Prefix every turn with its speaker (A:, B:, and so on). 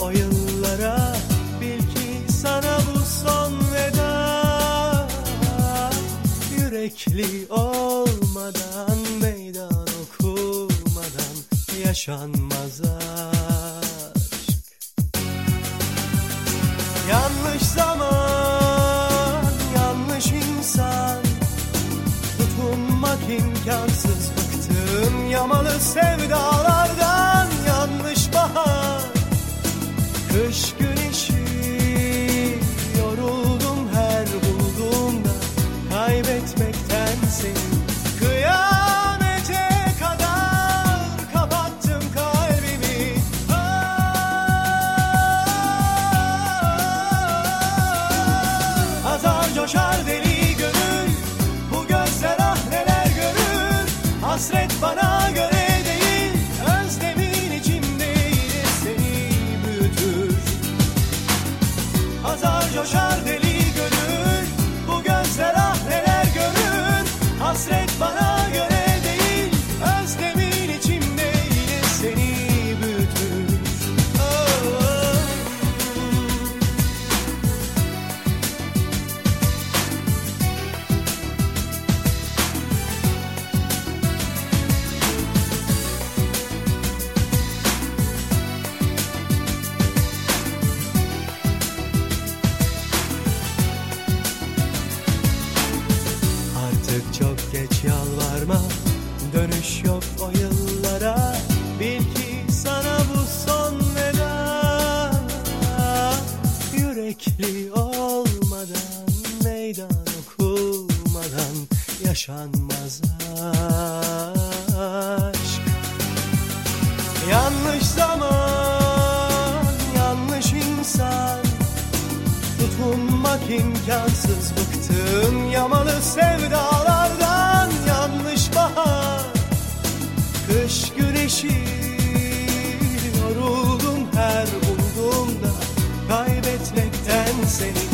A: o yıllara Bil ki sana bu son veda. Yürekli olmadan Meydan okumadan Yaşanmaz aşk. Yanlış zaman Yanlış insan. Tutunmak imkansız Bıktım yamalı sevdalardan Kış güneşi Yoruldum her bulduğumda Kaybetmekten seni 就唱 Artık çok geç yalvarma. Dönüş yok o yıllara. Bil ki sana bu son veda. Yürekli olmadan Meydan okumadan Yaşanmaz aşk. Yanlış zaman Tutunmak imkansız bıktım yamalı sevdalardan yanlış bahar. Kış güneşi yoruldum her bulduğumda kaybetmekten seni